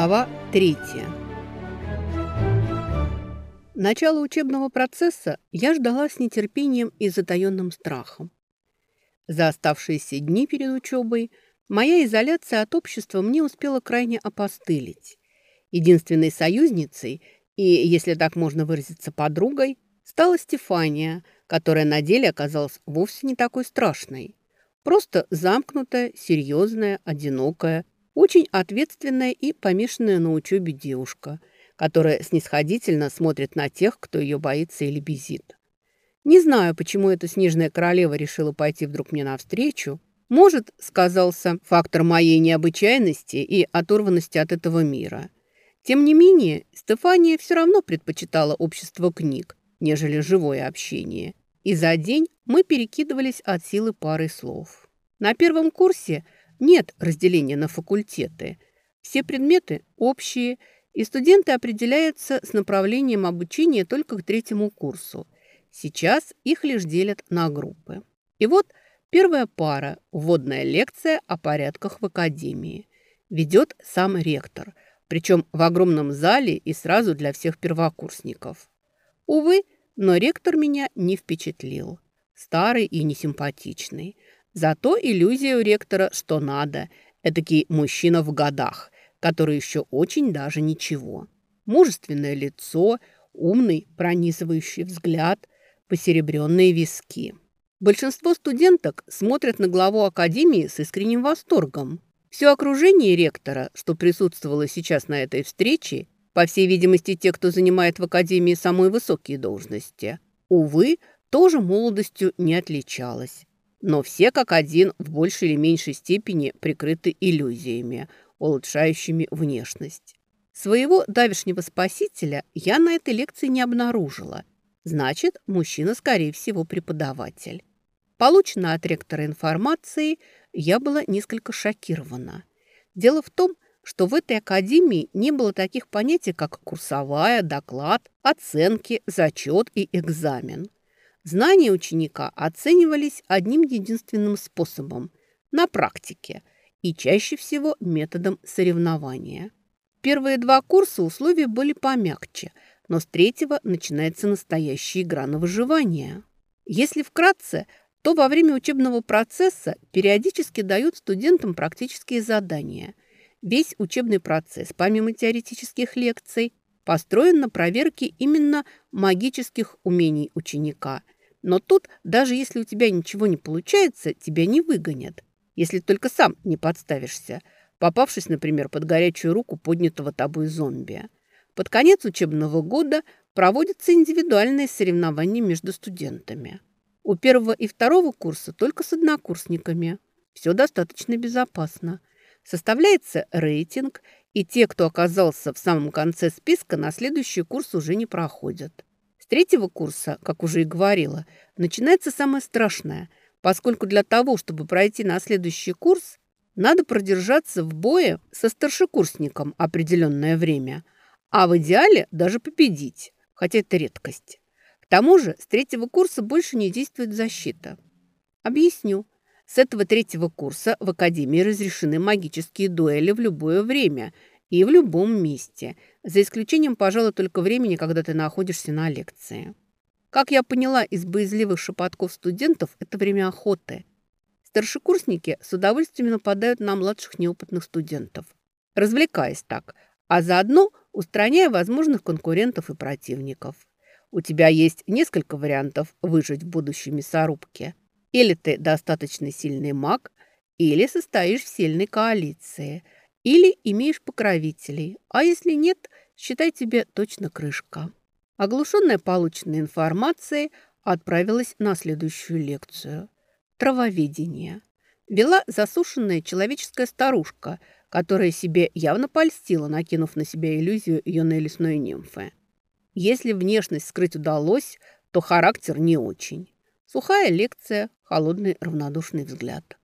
Глава 3. Начало учебного процесса я ждала с нетерпением и затаенным страхом. За оставшиеся дни перед учебой моя изоляция от общества мне успела крайне опостылить. Единственной союзницей и, если так можно выразиться, подругой, стала Стефания, которая на деле оказалась вовсе не такой страшной. Просто замкнутая, серьезная, одинокая, очень ответственная и помешанная на учебе девушка, которая снисходительно смотрит на тех, кто ее боится или безит. Не знаю, почему эта снежная королева решила пойти вдруг мне навстречу. Может, сказался фактор моей необычайности и оторванности от этого мира. Тем не менее, Стефания все равно предпочитала общество книг, нежели живое общение. И за день мы перекидывались от силы парой слов. На первом курсе – нет разделения на факультеты. Все предметы общие, и студенты определяются с направлением обучения только к третьему курсу. Сейчас их лишь делят на группы. И вот первая пара – вводная лекция о порядках в академии. Ведет сам ректор, причем в огромном зале и сразу для всех первокурсников. Увы, но ректор меня не впечатлил. Старый и несимпатичный – Зато иллюзия у ректора что надо. Этакий мужчина в годах, который еще очень даже ничего. Мужественное лицо, умный, пронизывающий взгляд, посеребренные виски. Большинство студенток смотрят на главу академии с искренним восторгом. Все окружение ректора, что присутствовало сейчас на этой встрече, по всей видимости, те, кто занимает в академии самые высокие должности, увы, тоже молодостью не отличалось. Но все как один в большей или меньшей степени прикрыты иллюзиями, улучшающими внешность. Своего давешнего спасителя я на этой лекции не обнаружила. Значит, мужчина, скорее всего, преподаватель. Получена от ректора информации, я была несколько шокирована. Дело в том, что в этой академии не было таких понятий, как курсовая, доклад, оценки, зачет и экзамен – Знания ученика оценивались одним единственным способом – на практике и чаще всего методом соревнования. Первые два курса условия были помягче, но с третьего начинается настоящая игра на выживание. Если вкратце, то во время учебного процесса периодически дают студентам практические задания. Весь учебный процесс, помимо теоретических лекций, построен на проверке именно магических умений ученика – но тут, даже если у тебя ничего не получается, тебя не выгонят, если только сам не подставишься, попавшись, например, под горячую руку поднятого тобой зомби. Под конец учебного года проводятся индивидуальные соревнования между студентами. У первого и второго курса только с однокурсниками. Все достаточно безопасно. Составляется рейтинг, и те, кто оказался в самом конце списка, на следующий курс уже не проходят третьего курса, как уже и говорила, начинается самое страшное, поскольку для того, чтобы пройти на следующий курс, надо продержаться в бое со старшекурсником определенное время, а в идеале даже победить, хотя это редкость. К тому же с третьего курса больше не действует защита. Объясню. С этого третьего курса в Академии разрешены магические дуэли в любое время – и в любом месте, за исключением, пожалуй, только времени, когда ты находишься на лекции. Как я поняла из боязливых шепотков студентов, это время охоты. Старшекурсники с удовольствием нападают на младших неопытных студентов, развлекаясь так, а заодно устраняя возможных конкурентов и противников. У тебя есть несколько вариантов выжить в будущей мясорубке. Или ты достаточно сильный маг, или состоишь в сильной коалиции – или имеешь покровителей, а если нет, считай тебе точно крышка. Оглушенная полученной информацией отправилась на следующую лекцию. Травоведение. Вела засушенная человеческая старушка, которая себе явно польстила, накинув на себя иллюзию юной лесной нимфы. Если внешность скрыть удалось, то характер не очень. Сухая лекция, холодный равнодушный взгляд.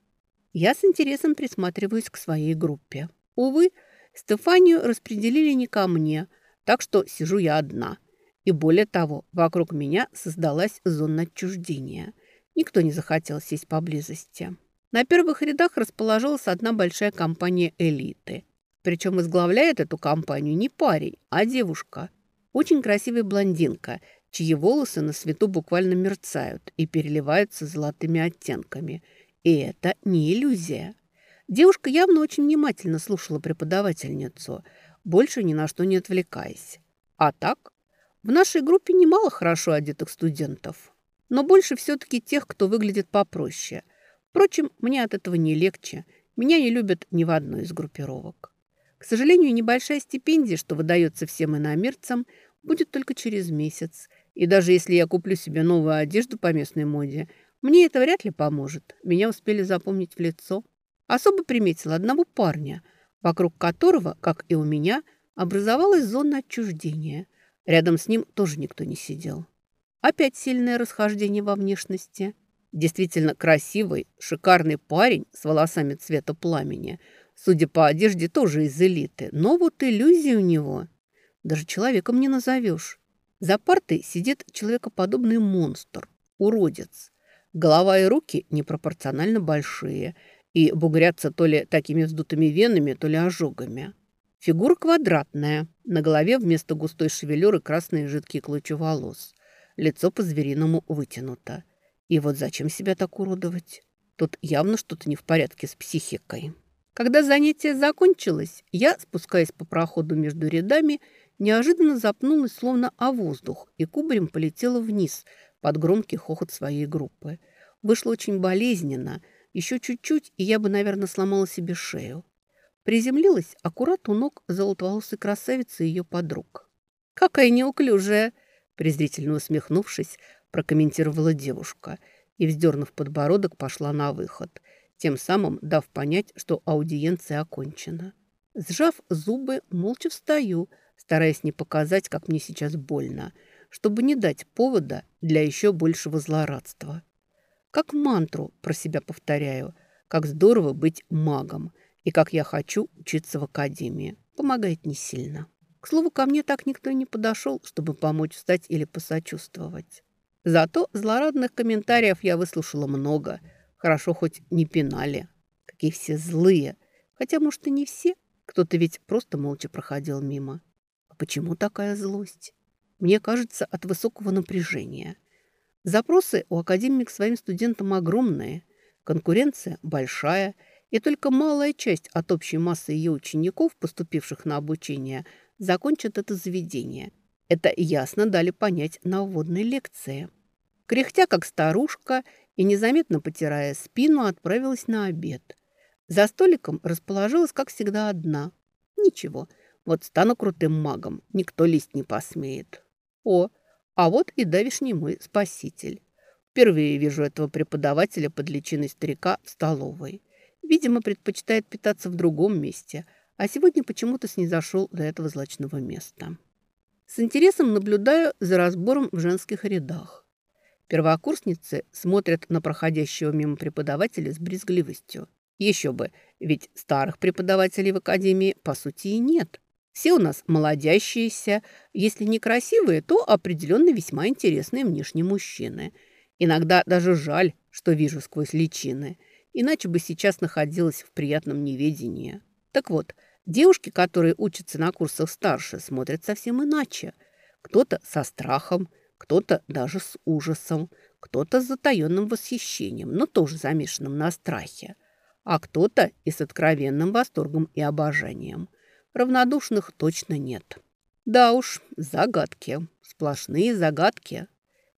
Я с интересом присматриваюсь к своей группе. Увы, Стефанию распределили не ко мне, так что сижу я одна. И более того, вокруг меня создалась зона отчуждения. Никто не захотел сесть поблизости. На первых рядах расположилась одна большая компания элиты. Причем возглавляет эту компанию не парень, а девушка. Очень красивая блондинка, чьи волосы на свету буквально мерцают и переливаются золотыми оттенками. И это не иллюзия. Девушка явно очень внимательно слушала преподавательницу, больше ни на что не отвлекаясь. А так, в нашей группе немало хорошо одетых студентов, но больше все-таки тех, кто выглядит попроще. Впрочем, мне от этого не легче. Меня не любят ни в одной из группировок. К сожалению, небольшая стипендия, что выдается всем иномерцам, будет только через месяц. И даже если я куплю себе новую одежду по местной моде, мне это вряд ли поможет. Меня успели запомнить в лицо. Особо приметил одного парня, вокруг которого, как и у меня, образовалась зона отчуждения. Рядом с ним тоже никто не сидел. Опять сильное расхождение во внешности. Действительно красивый, шикарный парень с волосами цвета пламени. Судя по одежде, тоже из элиты. Но вот иллюзии у него даже человеком не назовешь. За партой сидит человекоподобный монстр, уродец. Голова и руки непропорционально большие – и бугрятся то ли такими вздутыми венами, то ли ожогами. Фигура квадратная, на голове вместо густой шевелюры красные жидкие клочья волос. Лицо по-звериному вытянуто. И вот зачем себя так уродовать? Тут явно что-то не в порядке с психикой. Когда занятие закончилось, я, спускаясь по проходу между рядами, неожиданно запнулась словно о воздух и кубарем полетела вниз под громкий хохот своей группы. Вышло очень болезненно – еще чуть-чуть, и я бы, наверное, сломала себе шею. Приземлилась аккурат у ног золотоволосой красавицы и ее подруг. «Какая неуклюжая!» презрительно усмехнувшись, прокомментировала девушка и, вздернув подбородок, пошла на выход, тем самым дав понять, что аудиенция окончена. Сжав зубы, молча встаю, стараясь не показать, как мне сейчас больно, чтобы не дать повода для еще большего злорадства. Как мантру про себя повторяю. Как здорово быть магом. И как я хочу учиться в академии. Помогает не сильно. К слову, ко мне так никто и не подошел, чтобы помочь встать или посочувствовать. Зато злорадных комментариев я выслушала много. Хорошо хоть не пинали. Какие все злые. Хотя, может, и не все. Кто-то ведь просто молча проходил мимо. Почему такая злость? Мне кажется, от высокого напряжения. Запросы у Академии к своим студентам огромные, конкуренция большая, и только малая часть от общей массы ее учеников, поступивших на обучение, закончит это заведение. Это ясно дали понять на вводной лекции. Кряхтя, как старушка, и незаметно потирая спину, отправилась на обед. За столиком расположилась, как всегда, одна. Ничего, вот стану крутым магом, никто лезть не посмеет. О, а вот и давишний мой спаситель. Впервые вижу этого преподавателя под личиной старика в столовой. Видимо, предпочитает питаться в другом месте, а сегодня почему-то снизошел до этого злачного места. С интересом наблюдаю за разбором в женских рядах. Первокурсницы смотрят на проходящего мимо преподавателя с брезгливостью. Еще бы, ведь старых преподавателей в академии по сути и нет. Все у нас молодящиеся, если не красивые, то определенно весьма интересные внешние мужчины. Иногда даже жаль, что вижу сквозь личины, иначе бы сейчас находилась в приятном неведении. Так вот, девушки, которые учатся на курсах старше, смотрят совсем иначе. Кто-то со страхом, кто-то даже с ужасом, кто-то с затаенным восхищением, но тоже замешанным на страхе, а кто-то и с откровенным восторгом и обожанием – Равнодушных точно нет. Да уж, загадки. Сплошные загадки.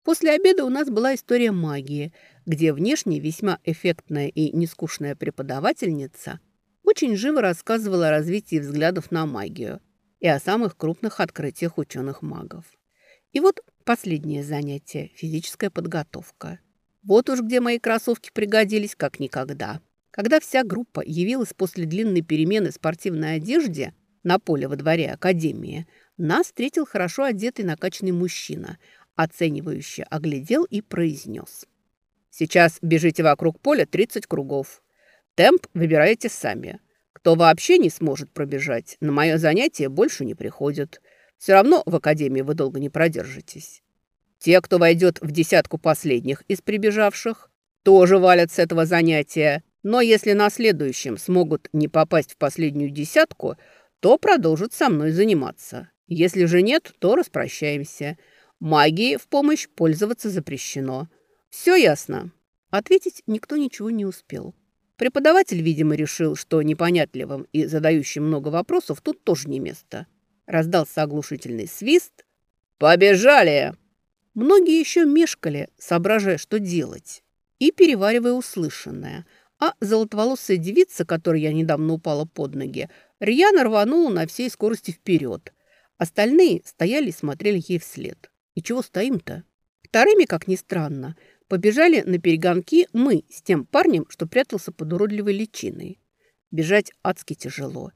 После обеда у нас была история магии, где внешне весьма эффектная и нескучная преподавательница очень живо рассказывала о развитии взглядов на магию и о самых крупных открытиях ученых-магов. И вот последнее занятие – физическая подготовка. Вот уж где мои кроссовки пригодились как никогда. Когда вся группа явилась после длинной перемены в спортивной одежде – на поле во дворе Академии, нас встретил хорошо одетый накачанный мужчина, оценивающе оглядел и произнес. «Сейчас бежите вокруг поля 30 кругов. Темп выбираете сами. Кто вообще не сможет пробежать, на мое занятие больше не приходит. Все равно в Академии вы долго не продержитесь. Те, кто войдет в десятку последних из прибежавших, тоже валят с этого занятия. Но если на следующем смогут не попасть в последнюю десятку – то продолжит со мной заниматься. Если же нет, то распрощаемся. Магией в помощь пользоваться запрещено. Все ясно?» Ответить никто ничего не успел. Преподаватель, видимо, решил, что непонятливым и задающим много вопросов тут тоже не место. Раздался оглушительный свист. «Побежали!» Многие еще мешкали, соображая, что делать, и переваривая услышанное. А золотоволосая девица, которой я недавно упала под ноги, рьяно рванула на всей скорости вперед. Остальные стояли и смотрели ей вслед. И чего стоим-то? Вторыми, как ни странно, Побежали на перегонки мы с тем парнем, что прятался под уродливой личиной. Бежать адски тяжело.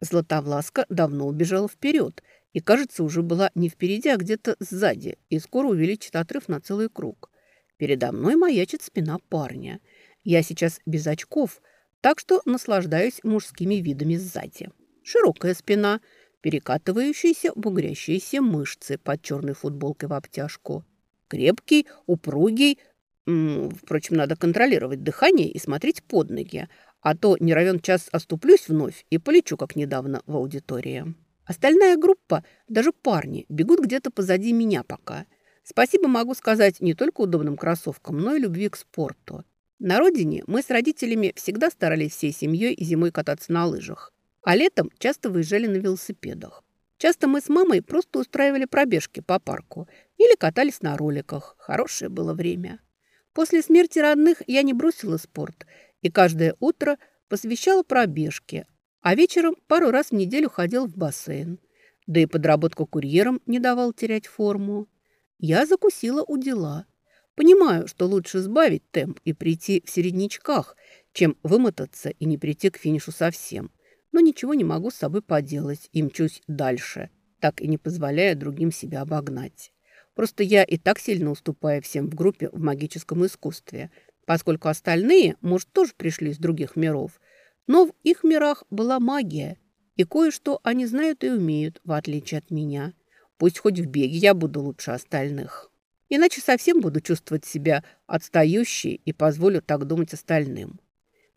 Златовласка давно убежала вперед и, кажется, уже была не впереди, а где-то сзади, и скоро увеличит отрыв на целый круг. Передо мной маячит спина парня. Я сейчас без очков, так что наслаждаюсь мужскими видами сзади. Широкая спина, перекатывающиеся бугрящиеся мышцы под черной футболкой в обтяжку. Крепкий, упругий, Впрочем, надо контролировать дыхание и смотреть под ноги, а то не равен час оступлюсь вновь и полечу, как недавно, в аудитории. Остальная группа, даже парни, бегут где-то позади меня пока. Спасибо могу сказать не только удобным кроссовкам, но и любви к спорту. На родине мы с родителями всегда старались всей семьей зимой кататься на лыжах, а летом часто выезжали на велосипедах. Часто мы с мамой просто устраивали пробежки по парку или катались на роликах. Хорошее было время. После смерти родных я не бросила спорт и каждое утро посвящала пробежке, а вечером пару раз в неделю ходил в бассейн. Да и подработку курьером не давал терять форму. Я закусила у дела. Понимаю, что лучше сбавить темп и прийти в середнячках, чем вымотаться и не прийти к финишу совсем. Но ничего не могу с собой поделать и мчусь дальше, так и не позволяя другим себя обогнать. Просто я и так сильно уступаю всем в группе в магическом искусстве, поскольку остальные, может, тоже пришли из других миров. Но в их мирах была магия, и кое-что они знают и умеют, в отличие от меня. Пусть хоть в беге я буду лучше остальных. Иначе совсем буду чувствовать себя отстающей и позволю так думать остальным.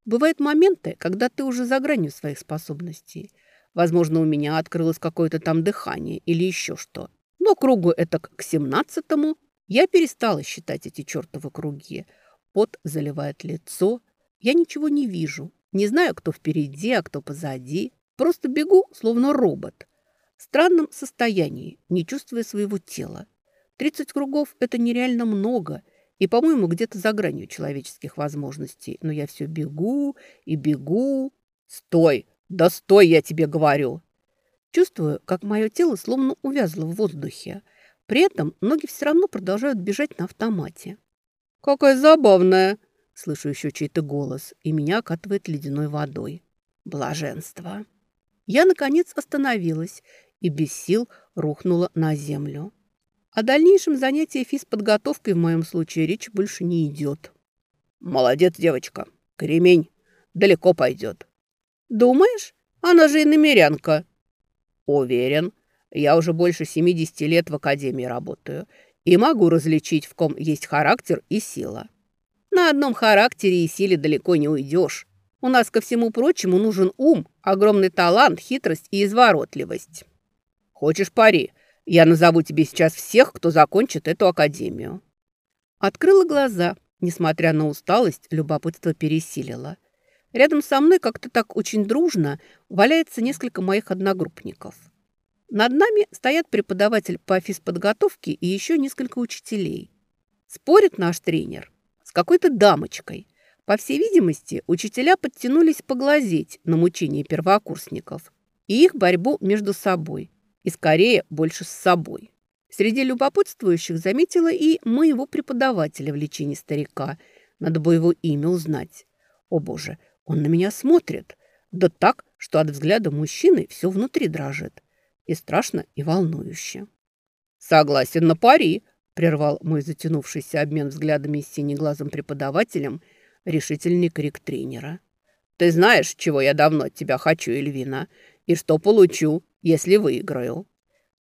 Бывают моменты, когда ты уже за гранью своих способностей. Возможно, у меня открылось какое-то там дыхание или еще что. Но кругу это к семнадцатому я перестала считать эти чертовы круги. Пот заливает лицо. Я ничего не вижу. Не знаю, кто впереди, а кто позади. Просто бегу, словно робот. В странном состоянии, не чувствуя своего тела. Тридцать кругов – это нереально много. И, по-моему, где-то за гранью человеческих возможностей. Но я все бегу и бегу. Стой! Да стой, я тебе говорю! Чувствую, как мое тело словно увязло в воздухе. При этом ноги все равно продолжают бежать на автомате. «Какая забавная!» Слышу еще чей-то голос, и меня окатывает ледяной водой. Блаженство. Я, наконец, остановилась и без сил рухнула на землю. О дальнейшем занятии физподготовкой в моем случае речь больше не идет. «Молодец, девочка. Кремень. Далеко пойдет». «Думаешь? Она же и намерянка», Уверен. Я уже больше 70 лет в академии работаю и могу различить, в ком есть характер и сила. На одном характере и силе далеко не уйдешь. У нас, ко всему прочему, нужен ум, огромный талант, хитрость и изворотливость. Хочешь пари? Я назову тебе сейчас всех, кто закончит эту академию. Открыла глаза. Несмотря на усталость, любопытство пересилило. Рядом со мной как-то так очень дружно валяется несколько моих одногруппников. Над нами стоят преподаватель по физподготовке и еще несколько учителей. Спорит наш тренер с какой-то дамочкой. По всей видимости, учителя подтянулись поглазеть на мучения первокурсников и их борьбу между собой, и скорее больше с собой. Среди любопытствующих заметила и моего преподавателя в лечении старика. Надо бы его имя узнать. О боже, он на меня смотрит. Да так, что от взгляда мужчины все внутри дрожит. И страшно, и волнующе. «Согласен на пари», – прервал мой затянувшийся обмен взглядами с синеглазым преподавателем решительный крик тренера. «Ты знаешь, чего я давно от тебя хочу, Эльвина, и что получу, если выиграю?»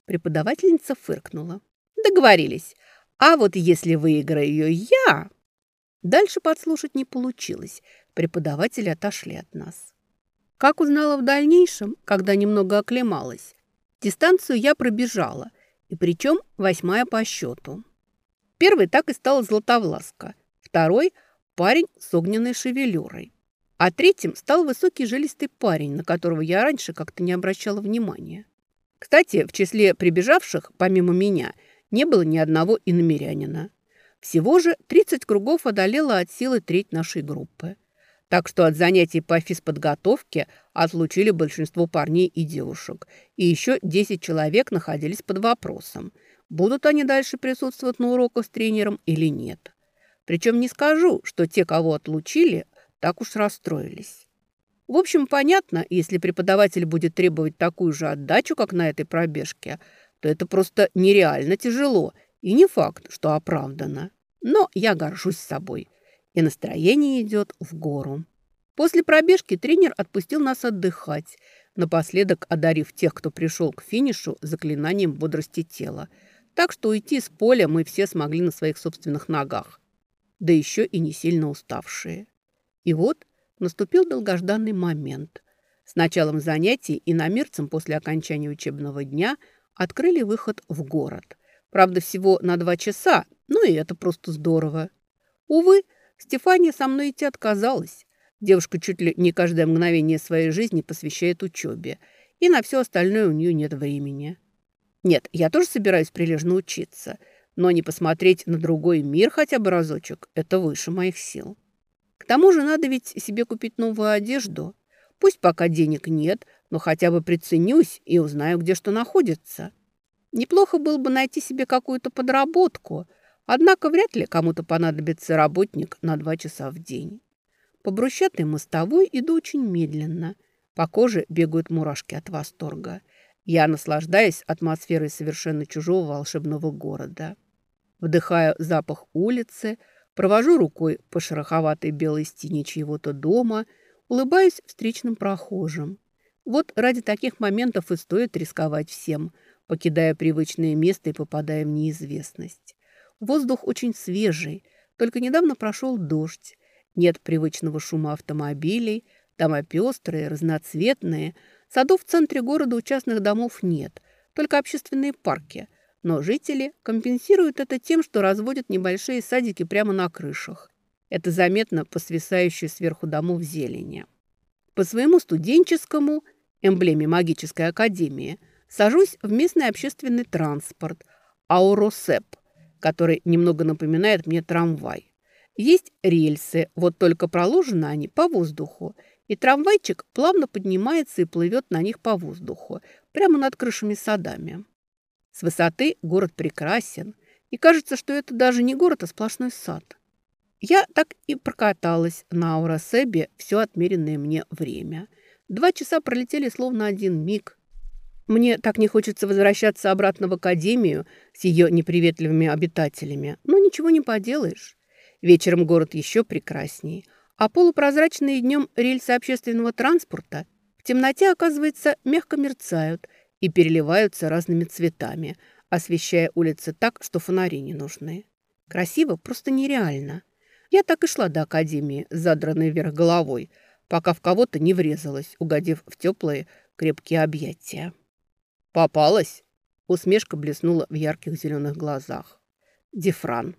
Преподавательница фыркнула. «Договорились. А вот если выиграю я...» Дальше подслушать не получилось. Преподаватели отошли от нас. Как узнала в дальнейшем, когда немного оклемалась, дистанцию я пробежала, и причем восьмая по счету. Первый так и стал Златовласка, второй – парень с огненной шевелюрой, а третьим стал высокий жилистый парень, на которого я раньше как-то не обращала внимания. Кстати, в числе прибежавших, помимо меня, не было ни одного иномерянина. Всего же 30 кругов одолела от силы треть нашей группы. Так что от занятий по физподготовке отлучили большинство парней и девушек. И еще 10 человек находились под вопросом, будут они дальше присутствовать на уроках с тренером или нет. Причем не скажу, что те, кого отлучили, так уж расстроились. В общем, понятно, если преподаватель будет требовать такую же отдачу, как на этой пробежке, то это просто нереально тяжело и не факт, что оправдано. Но я горжусь собой – и настроение идет в гору. После пробежки тренер отпустил нас отдыхать, напоследок одарив тех, кто пришел к финишу, заклинанием бодрости тела. Так что уйти с поля мы все смогли на своих собственных ногах, да еще и не сильно уставшие. И вот наступил долгожданный момент. С началом занятий и намерцам после окончания учебного дня открыли выход в город. Правда, всего на два часа, ну и это просто здорово. Увы, Стефания со мной идти отказалась. Девушка чуть ли не каждое мгновение своей жизни посвящает учебе, и на все остальное у нее нет времени. Нет, я тоже собираюсь прилежно учиться, но не посмотреть на другой мир хотя бы разочек – это выше моих сил. К тому же надо ведь себе купить новую одежду. Пусть пока денег нет, но хотя бы приценюсь и узнаю, где что находится. Неплохо было бы найти себе какую-то подработку – Однако вряд ли кому-то понадобится работник на два часа в день. По брусчатой мостовой иду очень медленно. По коже бегают мурашки от восторга. Я наслаждаюсь атмосферой совершенно чужого волшебного города. Вдыхаю запах улицы, провожу рукой по шероховатой белой стене чьего-то дома, улыбаюсь встречным прохожим. Вот ради таких моментов и стоит рисковать всем, покидая привычное место и попадая в неизвестность. Воздух очень свежий, только недавно прошел дождь. Нет привычного шума автомобилей, дома пестрые, разноцветные. Садов в центре города у частных домов нет, только общественные парки. Но жители компенсируют это тем, что разводят небольшие садики прямо на крышах. Это заметно по свисающей сверху домов зелени. По своему студенческому, эмблеме магической академии, сажусь в местный общественный транспорт – Ауросеп – который немного напоминает мне трамвай. Есть рельсы, вот только проложены они по воздуху, и трамвайчик плавно поднимается и плывет на них по воздуху, прямо над крышами садами. С высоты город прекрасен, и кажется, что это даже не город, а сплошной сад. Я так и прокаталась на Аурасебе все отмеренное мне время. Два часа пролетели словно один миг – мне так не хочется возвращаться обратно в академию с ее неприветливыми обитателями, но ничего не поделаешь. Вечером город еще прекрасней, а полупрозрачные днем рельсы общественного транспорта в темноте, оказывается, мягко мерцают и переливаются разными цветами, освещая улицы так, что фонари не нужны. Красиво, просто нереально. Я так и шла до академии, задранной вверх головой, пока в кого-то не врезалась, угодив в теплые крепкие объятия. «Попалась?» Усмешка блеснула в ярких зеленых глазах. Дифран.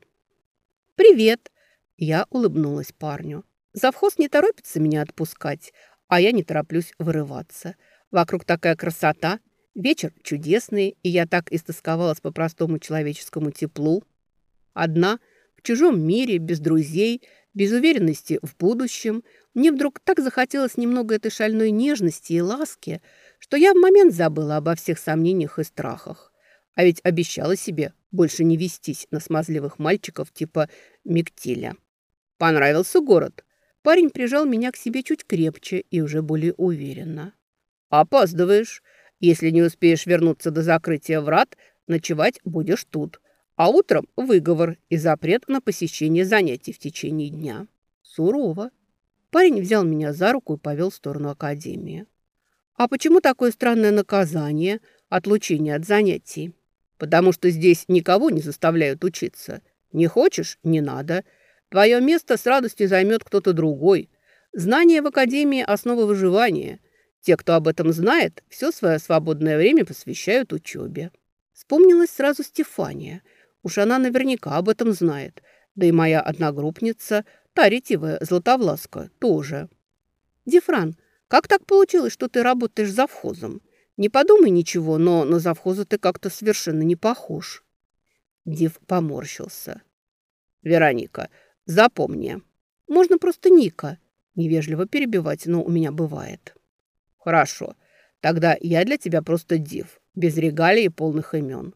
«Привет!» Я улыбнулась парню. Завхоз не торопится меня отпускать, а я не тороплюсь вырываться. Вокруг такая красота, вечер чудесный, и я так истосковалась по простому человеческому теплу. Одна, в чужом мире, без друзей, без уверенности в будущем, мне вдруг так захотелось немного этой шальной нежности и ласки, что я в момент забыла обо всех сомнениях и страхах. А ведь обещала себе больше не вестись на смазливых мальчиков типа Мектиля. Понравился город. Парень прижал меня к себе чуть крепче и уже более уверенно. «Опаздываешь. Если не успеешь вернуться до закрытия врат, ночевать будешь тут. А утром выговор и запрет на посещение занятий в течение дня». Сурово. Парень взял меня за руку и повел в сторону академии. А почему такое странное наказание, отлучение от занятий? Потому что здесь никого не заставляют учиться. Не хочешь – не надо. Твое место с радостью займет кто-то другой. Знание в академии – основа выживания. Те, кто об этом знает, все свое свободное время посвящают учебе. Вспомнилась сразу Стефания. Уж она наверняка об этом знает. Да и моя одногруппница, та ретивая Златовласка, тоже. «Дифран, как так получилось, что ты работаешь завхозом? Не подумай ничего, но на завхоза ты как-то совершенно не похож». Див поморщился. «Вероника, запомни. Можно просто Ника. Невежливо перебивать, но у меня бывает». «Хорошо. Тогда я для тебя просто Див, без регалий и полных имен.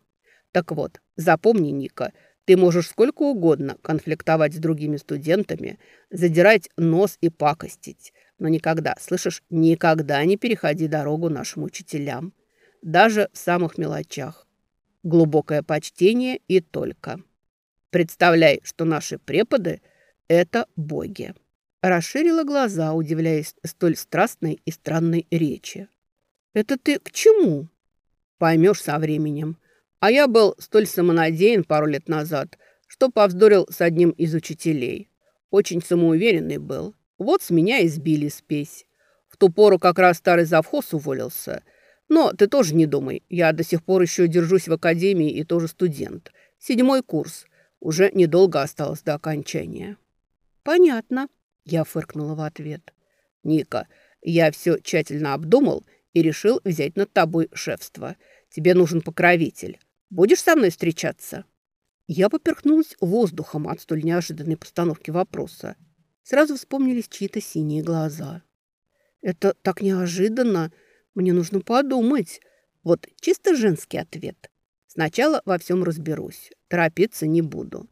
Так вот, запомни, Ника, ты можешь сколько угодно конфликтовать с другими студентами, задирать нос и пакостить, но никогда, слышишь, никогда не переходи дорогу нашим учителям, даже в самых мелочах. Глубокое почтение и только. Представляй, что наши преподы – это боги. Расширила глаза, удивляясь столь страстной и странной речи. «Это ты к чему?» «Поймешь со временем. А я был столь самонадеян пару лет назад, что повздорил с одним из учителей. Очень самоуверенный был. Вот с меня и сбили спесь. В ту пору как раз старый завхоз уволился. Но ты тоже не думай, я до сих пор еще держусь в академии и тоже студент. Седьмой курс. Уже недолго осталось до окончания. Понятно, я фыркнула в ответ. Ника, я все тщательно обдумал и решил взять над тобой шефство. Тебе нужен покровитель. Будешь со мной встречаться? Я поперхнулась воздухом от столь неожиданной постановки вопроса. Сразу вспомнились чьи-то синие глаза. «Это так неожиданно. Мне нужно подумать. Вот чисто женский ответ. Сначала во всем разберусь. Торопиться не буду».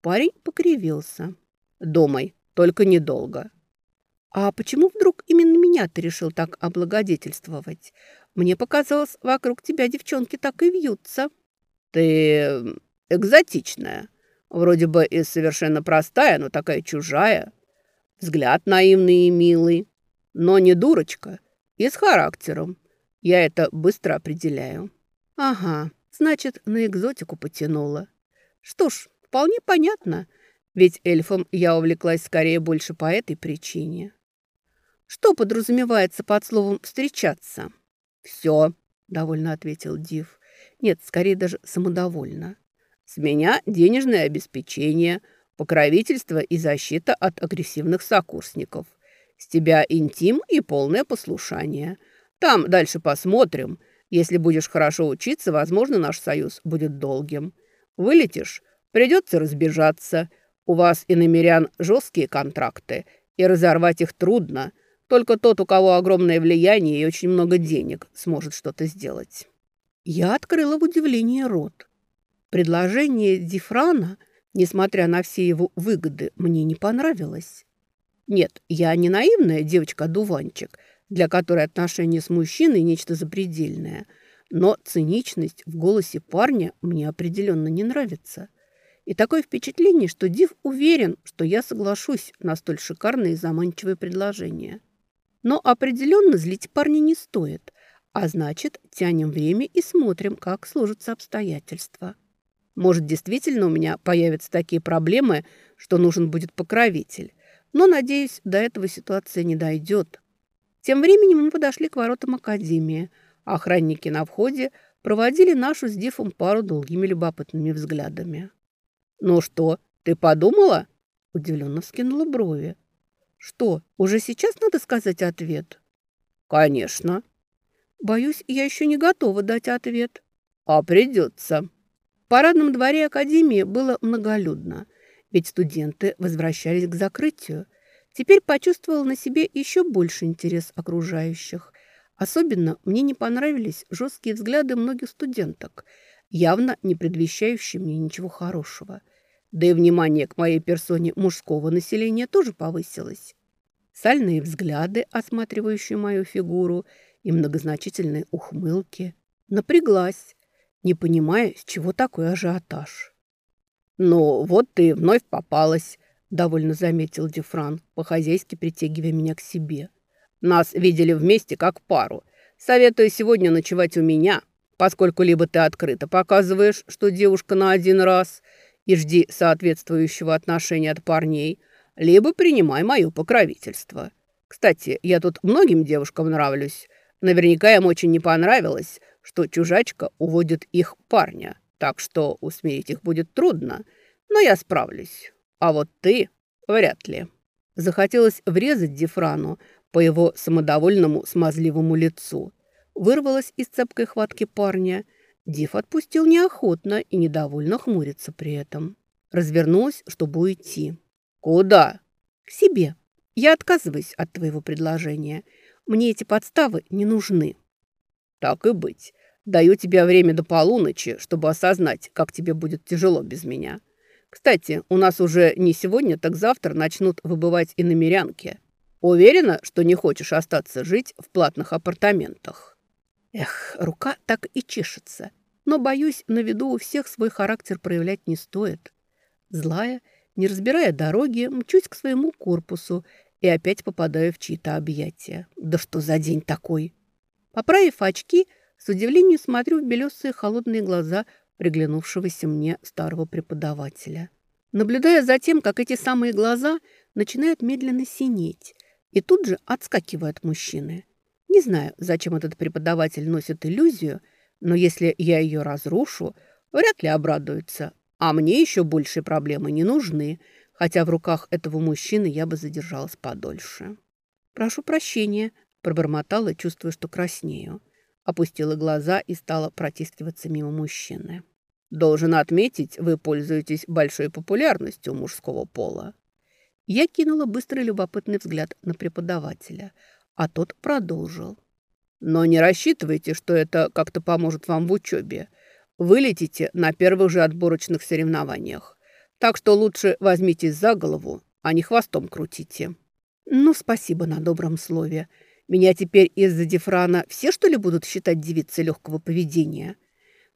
Парень покривился. «Думай, только недолго». «А почему вдруг именно меня ты решил так облагодетельствовать? Мне показалось, вокруг тебя девчонки так и вьются». «Ты экзотичная. Вроде бы и совершенно простая, но такая чужая. Взгляд наивный и милый, но не дурочка и с характером. Я это быстро определяю. Ага, значит, на экзотику потянула. Что ж, вполне понятно, ведь эльфом я увлеклась скорее больше по этой причине. Что подразумевается под словом «встречаться»? «Все», — довольно ответил Див. Нет, скорее даже самодовольно. «С меня денежное обеспечение — покровительство и защита от агрессивных сокурсников. С тебя интим и полное послушание. Там дальше посмотрим. Если будешь хорошо учиться, возможно, наш союз будет долгим. Вылетишь, придется разбежаться. У вас, и намерян жесткие контракты, и разорвать их трудно. Только тот, у кого огромное влияние и очень много денег, сможет что-то сделать. Я открыла в удивлении рот. Предложение Дифрана – несмотря на все его выгоды, мне не понравилось. Нет, я не наивная девочка-дуванчик, для которой отношения с мужчиной – нечто запредельное, но циничность в голосе парня мне определенно не нравится. И такое впечатление, что Див уверен, что я соглашусь на столь шикарное и заманчивое предложение. Но определенно злить парня не стоит, а значит, тянем время и смотрим, как сложатся обстоятельства. Может, действительно у меня появятся такие проблемы, что нужен будет покровитель. Но, надеюсь, до этого ситуация не дойдет. Тем временем мы подошли к воротам Академии. Охранники на входе проводили нашу с Дифом пару долгими любопытными взглядами. «Ну что, ты подумала?» Удивленно вскинула брови. «Что, уже сейчас надо сказать ответ?» «Конечно». «Боюсь, я еще не готова дать ответ». «А придется» парадном дворе Академии было многолюдно, ведь студенты возвращались к закрытию. Теперь почувствовал на себе еще больше интерес окружающих. Особенно мне не понравились жесткие взгляды многих студенток, явно не предвещающие мне ничего хорошего. Да и внимание к моей персоне мужского населения тоже повысилось. Сальные взгляды, осматривающие мою фигуру, и многозначительные ухмылки. Напряглась, не понимая, с чего такой ажиотаж. «Ну, вот ты вновь попалась», — довольно заметил Дюфран, по-хозяйски притягивая меня к себе. «Нас видели вместе как пару. Советую сегодня ночевать у меня, поскольку либо ты открыто показываешь, что девушка на один раз, и жди соответствующего отношения от парней, либо принимай мое покровительство. Кстати, я тут многим девушкам нравлюсь. Наверняка им очень не понравилось, что чужачка уводит их парня, так что усмирить их будет трудно, но я справлюсь. А вот ты вряд ли. Захотелось врезать Дифрану по его самодовольному смазливому лицу. Вырвалась из цепкой хватки парня. Диф отпустил неохотно и недовольно хмурится при этом. Развернулась, чтобы уйти. «Куда?» «К себе», я отказываюсь от твоего предложения. Мне эти подставы не нужны. Так и быть. Даю тебе время до полуночи, чтобы осознать, как тебе будет тяжело без меня. Кстати, у нас уже не сегодня, так завтра начнут выбывать и намерянки. Уверена, что не хочешь остаться жить в платных апартаментах? Эх, рука так и чешется. Но, боюсь, на виду у всех свой характер проявлять не стоит. Злая, не разбирая дороги, мчусь к своему корпусу и опять попадаю в чьи-то объятия. Да что за день такой? Поправив очки, с удивлением смотрю в белесые холодные глаза приглянувшегося мне старого преподавателя. Наблюдая за тем, как эти самые глаза начинают медленно синеть, и тут же отскакивают мужчины. Не знаю, зачем этот преподаватель носит иллюзию, но если я ее разрушу, вряд ли обрадуется. А мне еще большие проблемы не нужны – хотя в руках этого мужчины я бы задержалась подольше. «Прошу прощения», – пробормотала, чувствуя, что краснею. Опустила глаза и стала протискиваться мимо мужчины. «Должен отметить, вы пользуетесь большой популярностью мужского пола». Я кинула быстрый любопытный взгляд на преподавателя, а тот продолжил. «Но не рассчитывайте, что это как-то поможет вам в учебе. Вы летите на первых же отборочных соревнованиях. Так что лучше возьмитесь за голову, а не хвостом крутите». «Ну, спасибо на добром слове. Меня теперь из-за Дифрана все, что ли, будут считать девицей легкого поведения?»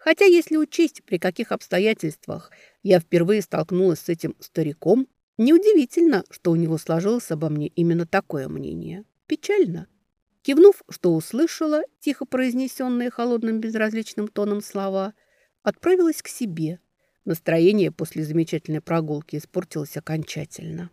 Хотя, если учесть, при каких обстоятельствах я впервые столкнулась с этим стариком, неудивительно, что у него сложилось обо мне именно такое мнение. Печально. Кивнув, что услышала, тихо произнесенные холодным безразличным тоном слова, отправилась к себе – Настроение после замечательной прогулки испортилось окончательно.